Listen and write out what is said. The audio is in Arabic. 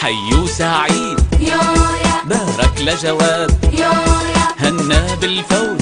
حيو سعيد. يويا بارك لجواد يويا هنا بالفوز